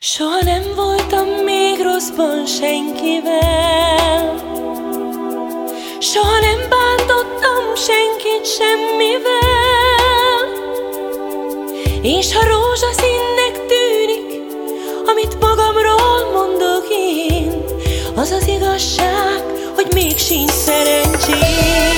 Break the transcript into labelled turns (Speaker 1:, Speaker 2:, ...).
Speaker 1: Soha nem voltam még rosszban senkivel. Soha nem bántottam senkit semmivel. És ha rózsaszínnek tűnik Amit magamról mondok én Az az igazság, hogy még sincs szerencsém